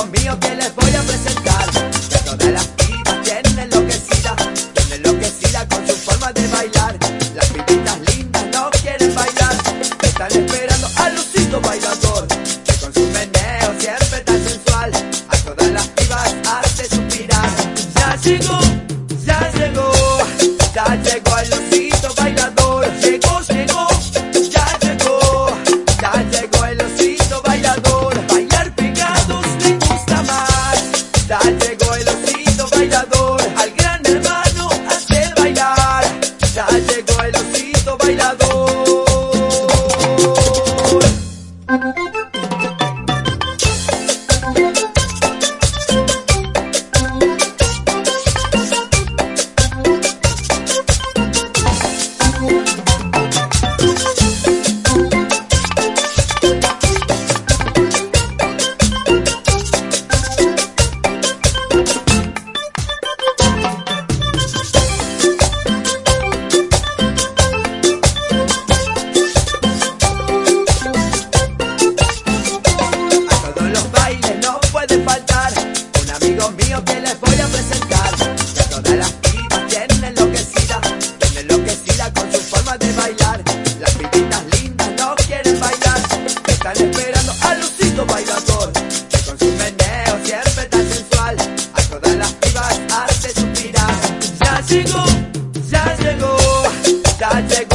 amigos míos que les voy a presentar. De todas las pibas tienen enloquecida, tienen enloquecida con su forma de bailar. Las pibitas lindas no quieren bailar, están esperando al lucito bailador. Que con su meneo siempre tan sensual, a todas las pibas hace suspirar. Ya llegó, ya llegó, ya llegó el lucito. Llegó